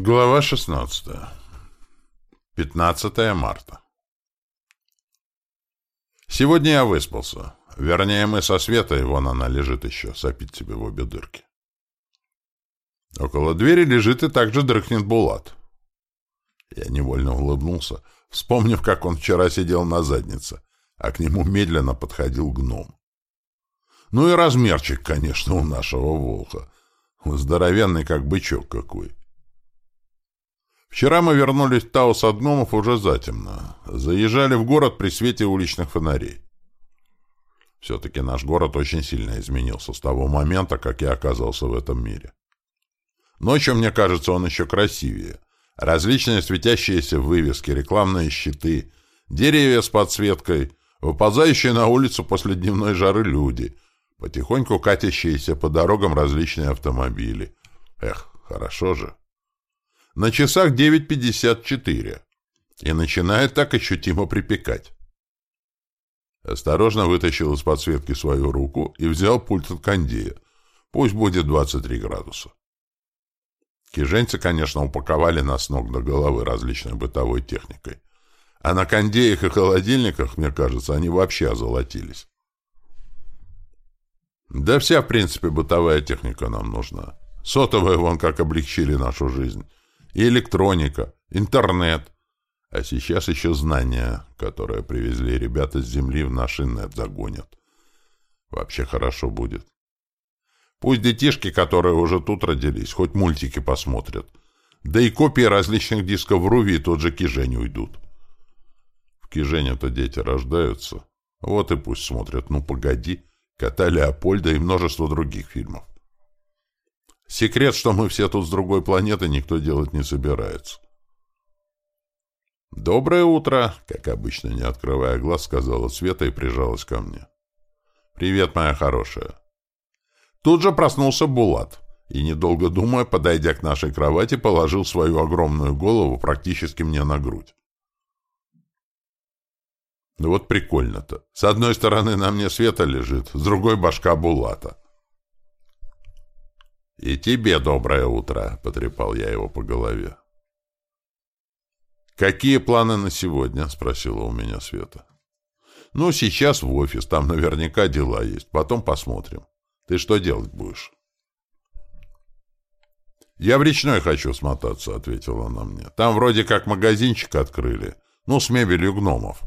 Глава 16. 15 марта. Сегодня я выспался. Вернее, мы со Светой, вон она лежит еще, сопит себе в обе дырки. Около двери лежит и также дрыхнет Булат. Я невольно улыбнулся, вспомнив, как он вчера сидел на заднице, а к нему медленно подходил гном. Ну и размерчик, конечно, у нашего волка. Здоровенный, как бычок какой. Вчера мы вернулись в Таус от гномов уже затемно. Заезжали в город при свете уличных фонарей. Все-таки наш город очень сильно изменился с того момента, как я оказался в этом мире. Ночью, мне кажется, он еще красивее. Различные светящиеся вывески, рекламные щиты, деревья с подсветкой, выползающие на улицу после дневной жары люди, потихоньку катящиеся по дорогам различные автомобили. Эх, хорошо же. На часах 9.54. И начинает так ощутимо припекать. Осторожно вытащил из подсветки свою руку и взял пульт от кондея. Пусть будет 23 градуса. Киженцы, конечно, упаковали нас ног до головы различной бытовой техникой. А на кондеях и холодильниках, мне кажется, они вообще озолотились. Да вся, в принципе, бытовая техника нам нужна. Сотовые вон как облегчили нашу жизнь и электроника, интернет. А сейчас еще знания, которые привезли ребята с Земли в наш инет загонят. Вообще хорошо будет. Пусть детишки, которые уже тут родились, хоть мультики посмотрят. Да и копии различных дисков в Руви и тот же Кижень уйдут. В Кижене-то дети рождаются. Вот и пусть смотрят «Ну, погоди», «Кота Леопольда» и множество других фильмов. Секрет, что мы все тут с другой планеты, никто делать не собирается. «Доброе утро!» — как обычно, не открывая глаз, сказала Света и прижалась ко мне. «Привет, моя хорошая!» Тут же проснулся Булат и, недолго думая, подойдя к нашей кровати, положил свою огромную голову практически мне на грудь. Ну вот прикольно-то. С одной стороны на мне Света лежит, с другой башка Булата. «И тебе доброе утро», — потрепал я его по голове. «Какие планы на сегодня?» — спросила у меня Света. «Ну, сейчас в офис, там наверняка дела есть, потом посмотрим. Ты что делать будешь?» «Я в речной хочу смотаться», — ответила она мне. «Там вроде как магазинчик открыли, ну, с мебелью гномов.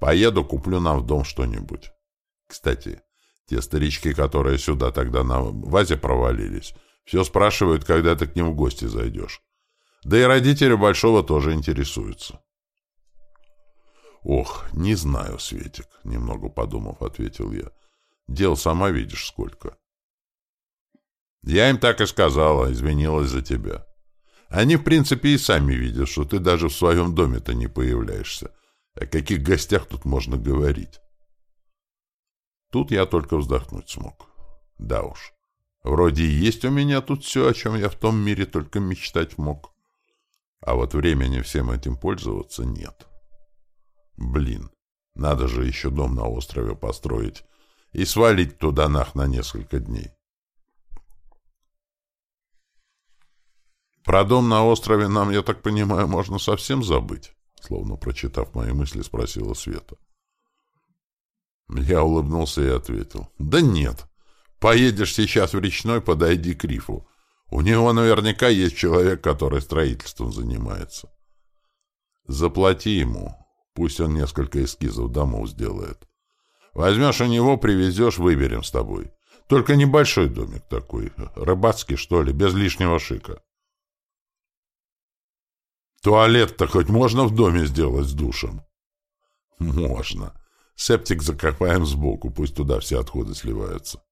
Поеду, куплю нам в дом что-нибудь. Кстати, те старички, которые сюда тогда на вазе провалились, все спрашивают, когда ты к ним в гости зайдешь. Да и родители Большого тоже интересуются. «Ох, не знаю, Светик», — немного подумав, ответил я. «Дел сама видишь сколько». «Я им так и сказала, извинилась за тебя. Они, в принципе, и сами видят, что ты даже в своем доме-то не появляешься. О каких гостях тут можно говорить?» Тут я только вздохнуть смог. Да уж. Вроде и есть у меня тут все, о чем я в том мире только мечтать мог. А вот времени всем этим пользоваться нет. Блин, надо же еще дом на острове построить и свалить туда нах на несколько дней. Про дом на острове нам, я так понимаю, можно совсем забыть? Словно прочитав мои мысли, спросила Света. Я улыбнулся и ответил. Да нет. Поедешь сейчас в речной, подойди к рифу. У него наверняка есть человек, который строительством занимается. Заплати ему. Пусть он несколько эскизов домов сделает. Возьмешь у него, привезешь, выберем с тобой. Только небольшой домик такой, рыбацкий, что ли, без лишнего шика. Туалет-то хоть можно в доме сделать с душем? Можно. Септик закопаем сбоку, пусть туда все отходы сливаются.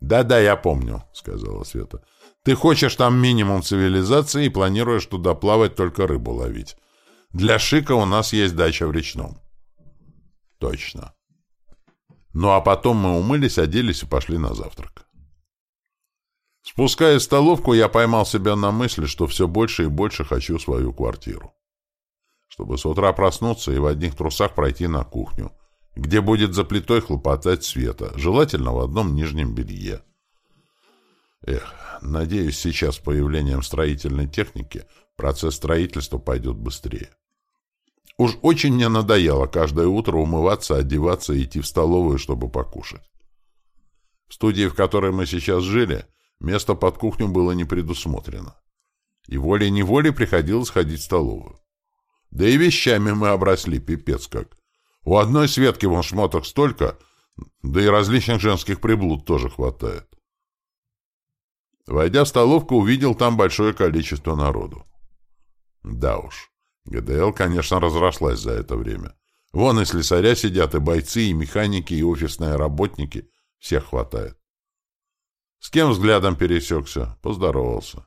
«Да-да, я помню», — сказала Света. «Ты хочешь там минимум цивилизации и планируешь туда плавать только рыбу ловить. Для Шика у нас есть дача в речном». «Точно». Ну а потом мы умылись, оделись и пошли на завтрак. Спускаясь в столовку, я поймал себя на мысли, что все больше и больше хочу свою квартиру. Чтобы с утра проснуться и в одних трусах пройти на кухню, где будет за плитой хлопотать Света, желательно в одном нижнем белье. Эх, надеюсь, сейчас с появлением строительной техники процесс строительства пойдет быстрее. Уж очень мне надоело каждое утро умываться, одеваться и идти в столовую, чтобы покушать. В студии, в которой мы сейчас жили, место под кухню было не предусмотрено. И волей-неволей приходилось ходить в столовую. Да и вещами мы обросли, пипец как. У одной Светки вон шмоток столько, да и различных женских приблуд тоже хватает. Войдя в столовку, увидел там большое количество народу. Да уж, ГДЛ, конечно, разрослась за это время. Вон и слесаря сидят, и бойцы, и механики, и офисные работники. Всех хватает. С кем взглядом пересекся, поздоровался.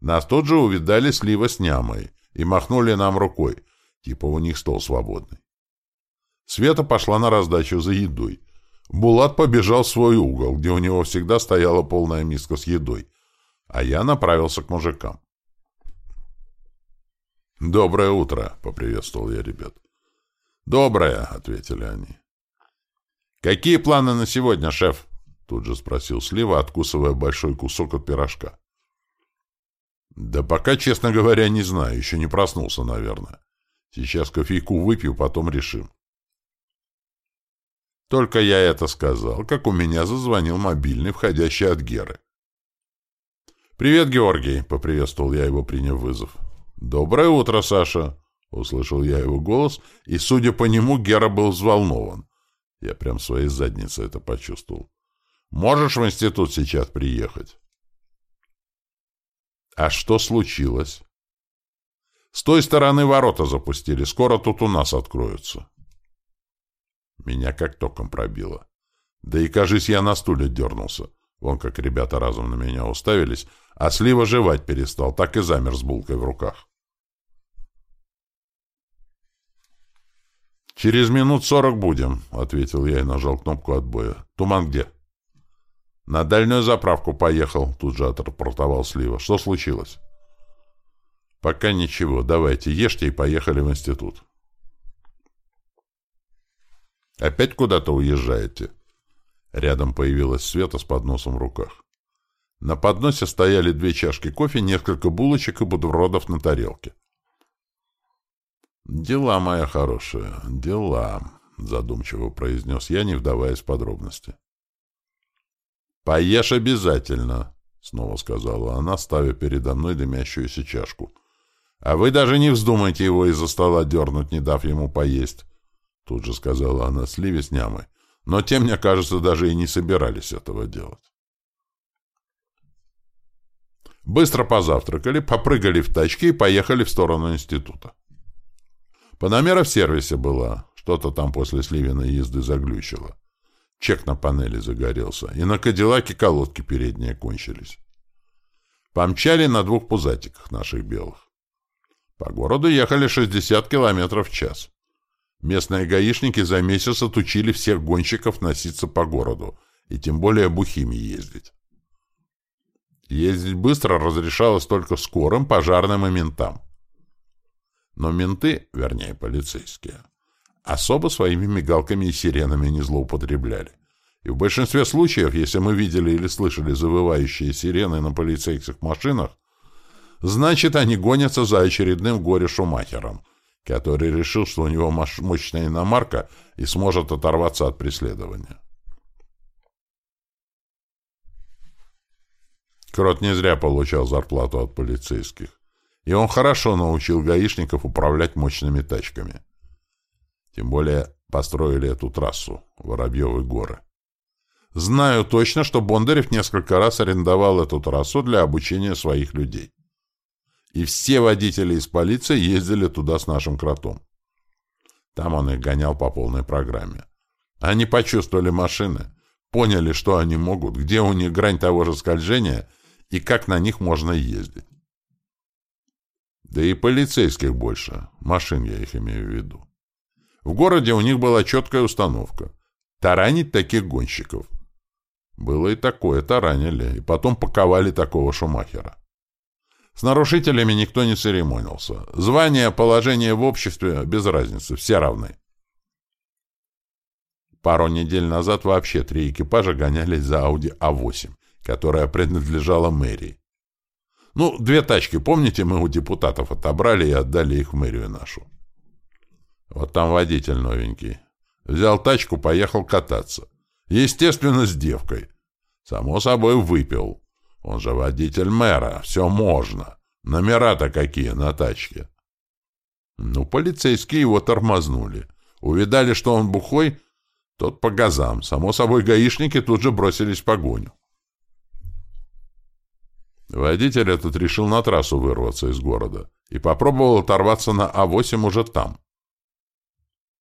Нас тут же увидали слива с нямой и махнули нам рукой, типа у них стол свободный. Света пошла на раздачу за едой. Булат побежал в свой угол, где у него всегда стояла полная миска с едой, а я направился к мужикам. «Доброе утро!» — поприветствовал я ребят. «Доброе!» — ответили они. «Какие планы на сегодня, шеф?» — тут же спросил Слива, откусывая большой кусок от пирожка. «Да пока, честно говоря, не знаю. Еще не проснулся, наверное. Сейчас кофейку выпью, потом решим». Только я это сказал, как у меня зазвонил мобильный, входящий от Геры. «Привет, Георгий!» — поприветствовал я его, приняв вызов. «Доброе утро, Саша!» — услышал я его голос, и, судя по нему, Гера был взволнован. Я прям своей задницей это почувствовал. «Можешь в институт сейчас приехать?» «А что случилось?» «С той стороны ворота запустили. Скоро тут у нас откроются». Меня как током пробило. Да и, кажись, я на стуле дернулся. Вон как ребята разом на меня уставились, а Слива жевать перестал, так и замер с булкой в руках. «Через минут сорок будем», — ответил я и нажал кнопку отбоя. «Туман где?» «На дальнюю заправку поехал», — тут же отрапортовал Слива. «Что случилось?» «Пока ничего. Давайте, ешьте и поехали в институт». «Опять куда-то уезжаете?» Рядом появилась Света с подносом в руках. На подносе стояли две чашки кофе, несколько булочек и бутербродов на тарелке. «Дела, моя хорошая, дела», — задумчиво произнес я, не вдаваясь в подробности. «Поешь обязательно», — снова сказала она, ставя передо мной дымящуюся чашку. «А вы даже не вздумайте его из-за стола дернуть, не дав ему поесть. Тут же сказала она Сливе с нямой. Но те, мне кажется, даже и не собирались этого делать. Быстро позавтракали, попрыгали в тачке и поехали в сторону института. Панамера в сервисе была. Что-то там после Сливиной езды заглючило. Чек на панели загорелся. И на Кадиллаке колодки передние кончились. Помчали на двух пузатиках наших белых. По городу ехали 60 километров в час. Местные гаишники за месяц отучили всех гонщиков носиться по городу, и тем более бухими ездить. Ездить быстро разрешалось только скорым, пожарным и ментам. Но менты, вернее полицейские, особо своими мигалками и сиренами не злоупотребляли. И в большинстве случаев, если мы видели или слышали завывающие сирены на полицейских машинах, значит, они гонятся за очередным горе-шумахером — который решил, что у него мощная иномарка и сможет оторваться от преследования. Крот не зря получал зарплату от полицейских, и он хорошо научил гаишников управлять мощными тачками. Тем более построили эту трассу, Воробьевы горы. Знаю точно, что Бондарев несколько раз арендовал эту трассу для обучения своих людей и все водители из полиции ездили туда с нашим кротом. Там он их гонял по полной программе. Они почувствовали машины, поняли, что они могут, где у них грань того же скольжения и как на них можно ездить. Да и полицейских больше, машин я их имею в виду. В городе у них была четкая установка — таранить таких гонщиков. Было и такое, таранили, и потом паковали такого шумахера. С нарушителями никто не церемонился. Звание, положение в обществе — без разницы, все равны. Пару недель назад вообще три экипажа гонялись за Audi A8, которая принадлежала мэрии. Ну, две тачки, помните, мы у депутатов отобрали и отдали их в мэрию нашу. Вот там водитель новенький. Взял тачку, поехал кататься. Естественно, с девкой. Само собой, выпил. Он же водитель мэра, все можно. Номера-то какие на тачке. Ну, полицейские его тормознули. Увидали, что он бухой, тот по газам. Само собой, гаишники тут же бросились в погоню. Водитель этот решил на трассу вырваться из города и попробовал оторваться на А8 уже там.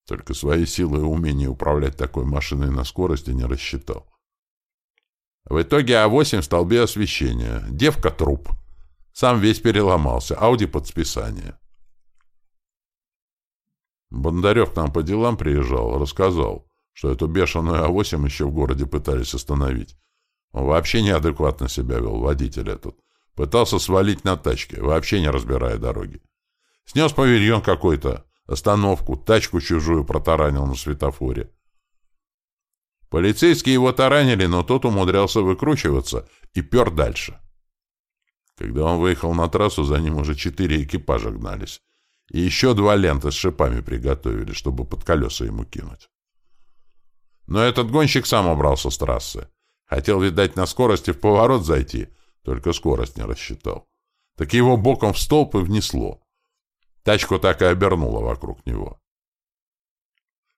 Только свои силы и умение управлять такой машиной на скорости не рассчитал. В итоге А8 в столбе освещения. Девка труп. Сам весь переломался. Ауди под списание. Бондарев к нам по делам приезжал, рассказал, что эту бешеную А8 еще в городе пытались остановить. Он вообще неадекватно себя вел, водитель этот. Пытался свалить на тачке, вообще не разбирая дороги. Снес павильон какой-то, остановку, тачку чужую протаранил на светофоре. Полицейские его таранили, но тот умудрялся выкручиваться и пер дальше. Когда он выехал на трассу, за ним уже четыре экипажа гнались. И еще два ленты с шипами приготовили, чтобы под колеса ему кинуть. Но этот гонщик сам убрался с трассы. Хотел, видать, на скорости в поворот зайти, только скорость не рассчитал. Так его боком в столб и внесло. Тачку так и обернуло вокруг него.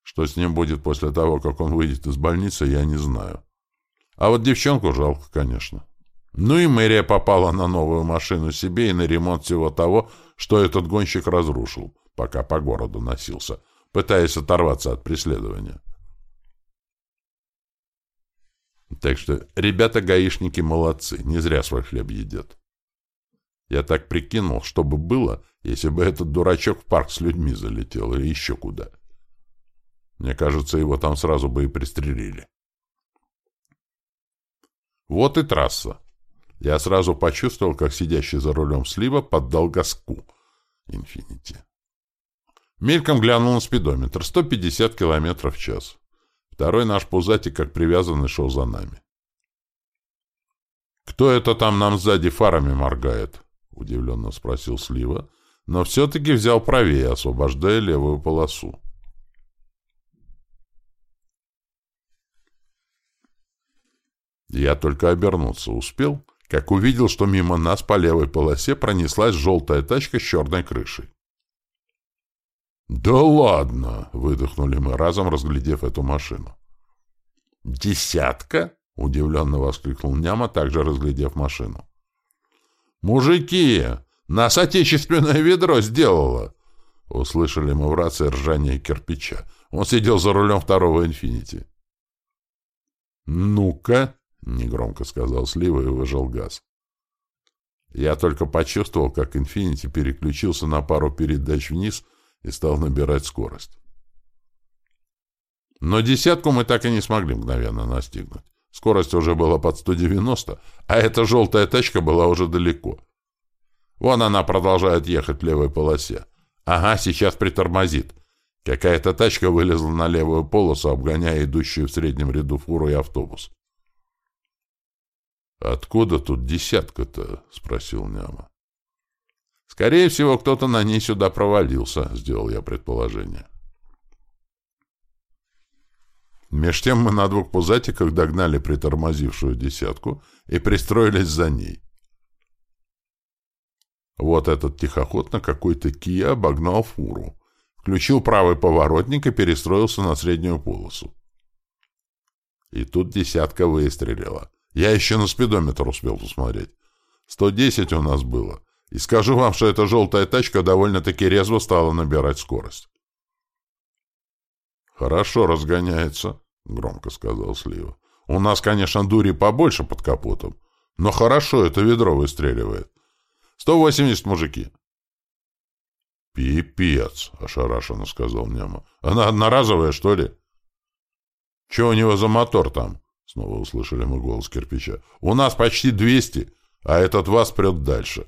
Что с ним будет после того, как он выйдет из больницы, я не знаю. А вот девчонку жалко, конечно. Ну и мэрия попала на новую машину себе и на ремонт всего того, что этот гонщик разрушил, пока по городу носился, пытаясь оторваться от преследования. Так что ребята-гаишники молодцы, не зря свой хлеб едят. Я так прикинул, что бы было, если бы этот дурачок в парк с людьми залетел или еще куда. Мне кажется, его там сразу бы и пристрелили. Вот и трасса. Я сразу почувствовал, как сидящий за рулем слива поддал газку. Инфинити. Мельком глянул на спидометр. 150 километров в час. Второй наш пузатик, как привязанный, шел за нами. «Кто это там нам сзади фарами моргает?» — удивленно спросил Слива, но все-таки взял правее, освобождая левую полосу. Я только обернуться успел, как увидел, что мимо нас по левой полосе пронеслась желтая тачка с черной крышей. «Да ладно!» — выдохнули мы разом, разглядев эту машину. «Десятка?» — удивленно воскликнул Няма, также разглядев машину. «Мужики! Нас отечественное ведро сделало!» Услышали мы в рации ржание кирпича. Он сидел за рулем второго «Инфинити». «Ну-ка!» — негромко сказал Слива и выжал газ. Я только почувствовал, как «Инфинити» переключился на пару передач вниз и стал набирать скорость. Но десятку мы так и не смогли мгновенно настигнуть. Скорость уже была под 190, а эта желтая тачка была уже далеко. Вон она продолжает ехать в левой полосе. Ага, сейчас притормозит. Какая-то тачка вылезла на левую полосу, обгоняя идущую в среднем ряду фуру и автобус. «Откуда тут десятка-то?» — спросил Няма. «Скорее всего, кто-то на ней сюда провалился», — сделал я предположение. Меж тем мы на двух пузатиках догнали притормозившую десятку и пристроились за ней. Вот этот тихоход на какой-то Кия обогнал фуру, включил правый поворотник и перестроился на среднюю полосу. И тут десятка выстрелила. Я еще на спидометр успел посмотреть. 110 у нас было. И скажу вам, что эта желтая тачка довольно-таки резво стала набирать скорость. «Хорошо разгоняется», — громко сказал Слива. «У нас, конечно, дури побольше под капотом, но хорошо это ведро выстреливает. Сто восемьдесят, мужики». «Пипец», — ошарашенно сказал Няма. «Она одноразовая, что ли?» «Че у него за мотор там?» — снова услышали мы голос кирпича. «У нас почти двести, а этот вас прет дальше».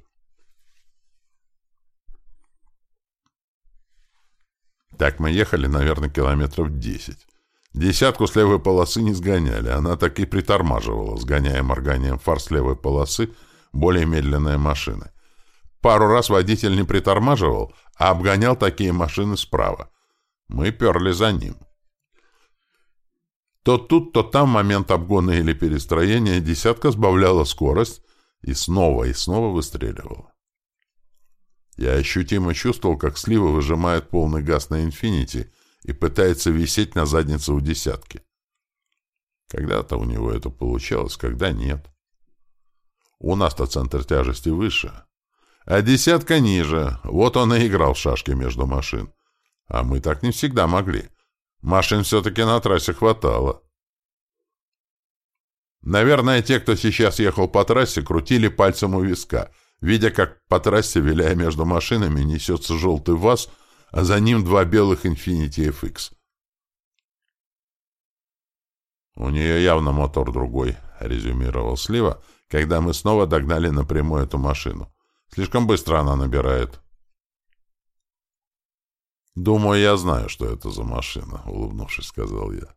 Так мы ехали, наверное, километров десять. Десятку с левой полосы не сгоняли, она так и притормаживала, сгоняя морганием фар с левой полосы более медленные машины. Пару раз водитель не притормаживал, а обгонял такие машины справа. Мы перли за ним. То тут, то там момент обгона или перестроения десятка сбавляла скорость и снова и снова выстреливала. Я ощутимо чувствовал, как слива выжимает полный газ на «Инфинити» и пытается висеть на заднице у десятки. Когда-то у него это получалось, когда нет. У нас-то центр тяжести выше. А десятка ниже. Вот он и играл в шашки между машин. А мы так не всегда могли. Машин все-таки на трассе хватало. Наверное, те, кто сейчас ехал по трассе, крутили пальцем у виска, видя, как по трассе, виляя между машинами, несется желтый ВАЗ, а за ним два белых Infiniti FX. «У нее явно мотор другой», — резюмировал Слива, когда мы снова догнали напрямую эту машину. «Слишком быстро она набирает». «Думаю, я знаю, что это за машина», — улыбнувшись, сказал я.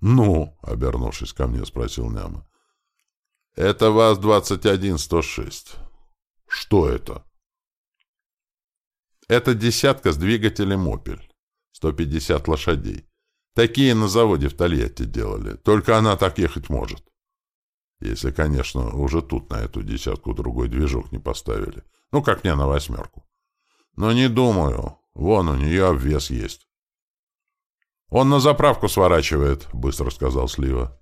«Ну?» — обернувшись ко мне, спросил Няма. «Это ВАЗ-21-106». «Что это?» «Это десятка с двигателем «Опель». 150 лошадей. Такие на заводе в Тольятти делали. Только она так ехать может. Если, конечно, уже тут на эту десятку другой движок не поставили. Ну, как мне на восьмерку. Но не думаю. Вон у нее обвес есть. «Он на заправку сворачивает», — быстро сказал Слива.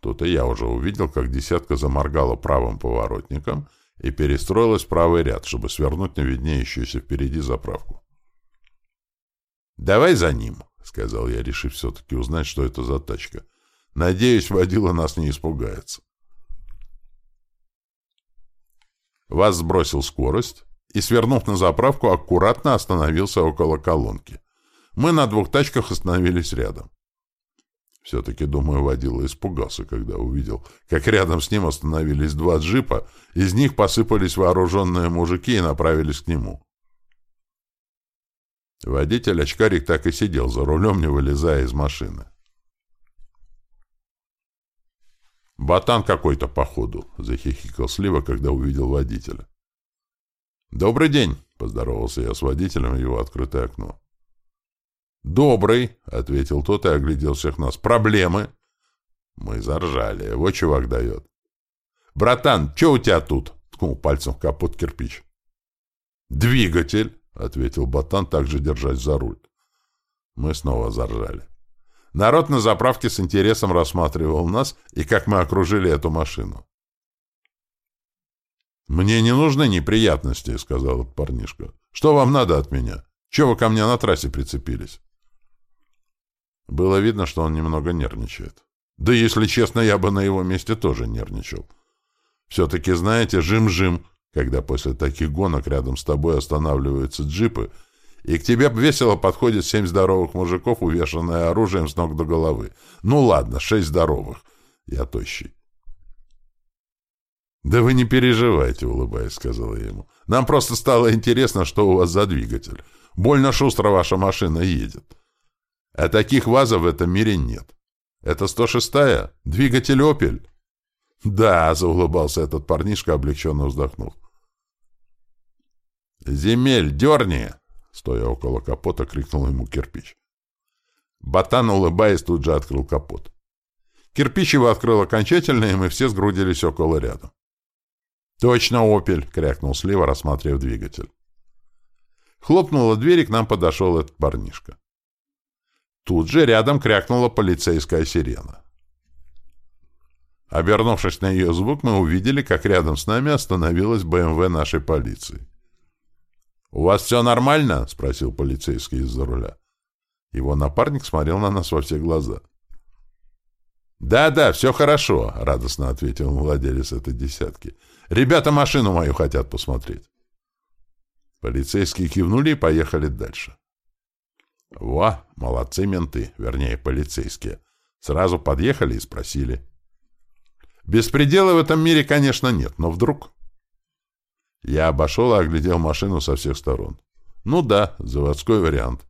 Тут и я уже увидел, как десятка заморгала правым поворотником и перестроилась в правый ряд, чтобы свернуть на виднеющуюся впереди заправку. «Давай за ним», — сказал я, решив все-таки узнать, что это за тачка. «Надеюсь, водила нас не испугается». Вас сбросил скорость и, свернув на заправку, аккуратно остановился около колонки. Мы на двух тачках остановились рядом. Все-таки, думаю, водила испугался, когда увидел, как рядом с ним остановились два джипа, из них посыпались вооруженные мужики и направились к нему. Водитель-очкарик так и сидел за рулем, не вылезая из машины. «Ботан какой-то, походу», — захихикал Слива, когда увидел водителя. «Добрый день», — поздоровался я с водителем в его открытое окно. «Добрый», — ответил тот и оглядел всех нас. «Проблемы?» Мы заржали. Вот чувак дает. «Братан, что у тебя тут?» — ткнул пальцем в капот кирпич. «Двигатель», — ответил Ботан, также держась за руль. Мы снова заржали. Народ на заправке с интересом рассматривал нас и как мы окружили эту машину. «Мне не нужны неприятности», — сказал парнишка. «Что вам надо от меня? Чего вы ко мне на трассе прицепились?» Было видно, что он немного нервничает. Да, если честно, я бы на его месте тоже нервничал. Все-таки, знаете, жим-жим, когда после таких гонок рядом с тобой останавливаются джипы, и к тебе весело подходит семь здоровых мужиков, увешанные оружием с ног до головы. Ну ладно, шесть здоровых. Я тощий. «Да вы не переживайте», — улыбаясь, сказала ему. «Нам просто стало интересно, что у вас за двигатель. Больно шустро ваша машина едет. А таких ВАЗов в этом мире нет. Это 106-я? Двигатель «Опель»?» «Да», — заулыбался этот парнишка, облегченно вздохнув. «Земель, дерни!» — стоя около капота, крикнул ему кирпич. Ботан, улыбаясь, тут же открыл капот. Кирпич его открыл окончательно, и мы все сгрудились около рядом. «Точно «Опель!» — крякнул слева, рассматривая двигатель. Хлопнула дверь, и к нам подошел этот парнишка. Тут же рядом крякнула полицейская сирена. Обернувшись на ее звук, мы увидели, как рядом с нами остановилась БМВ нашей полиции. «У вас все нормально?» — спросил полицейский из-за руля. Его напарник смотрел на нас во все глаза. «Да-да, все хорошо», — радостно ответил владелец этой десятки. «Ребята машину мою хотят посмотреть». Полицейские кивнули и поехали дальше. Во, молодцы менты, вернее, полицейские. Сразу подъехали и спросили. Беспредела в этом мире, конечно, нет, но вдруг... Я обошел и оглядел машину со всех сторон. Ну да, заводской вариант.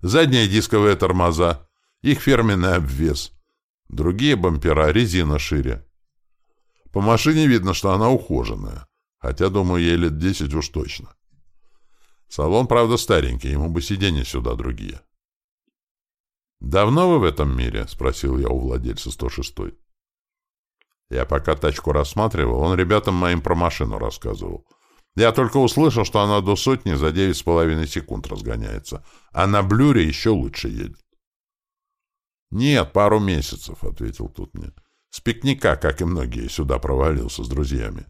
Задние дисковые тормоза, Их фирменный обвес. Другие бампера, резина шире. По машине видно, что она ухоженная. Хотя, думаю, ей лет десять уж точно. Салон, правда, старенький, ему бы сиденья сюда другие. «Давно вы в этом мире?» — спросил я у владельца 106-й. Я пока тачку рассматривал, он ребятам моим про машину рассказывал. Я только услышал, что она до сотни за девять с половиной секунд разгоняется, а на блюре еще лучше едет. «Нет, пару месяцев», — ответил тут мне. «С пикника, как и многие, сюда провалился с друзьями.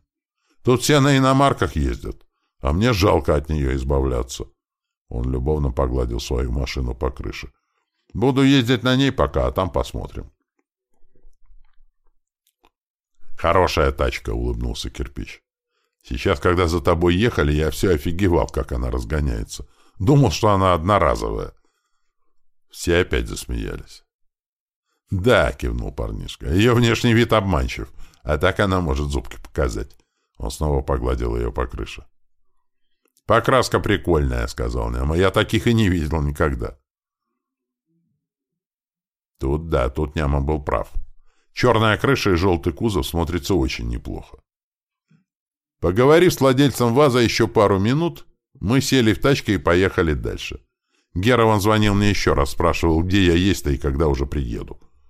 Тут все на иномарках ездят, а мне жалко от нее избавляться». Он любовно погладил свою машину по крыше. «Буду ездить на ней пока, а там посмотрим». «Хорошая тачка», — улыбнулся кирпич. «Сейчас, когда за тобой ехали, я все офигевал, как она разгоняется. Думал, что она одноразовая». Все опять засмеялись. «Да», — кивнул парнишка, — «ее внешний вид обманчив, а так она может зубки показать». Он снова погладил ее по крыше. «Покраска прикольная», — сказал Немо. «Я таких и не видел никогда». Тут да, тут Няма был прав. Черная крыша и желтый кузов смотрится очень неплохо. Поговорив с владельцем ВАЗа еще пару минут, мы сели в тачке и поехали дальше. Герован звонил мне еще раз, спрашивал, где я есть-то и когда уже приеду.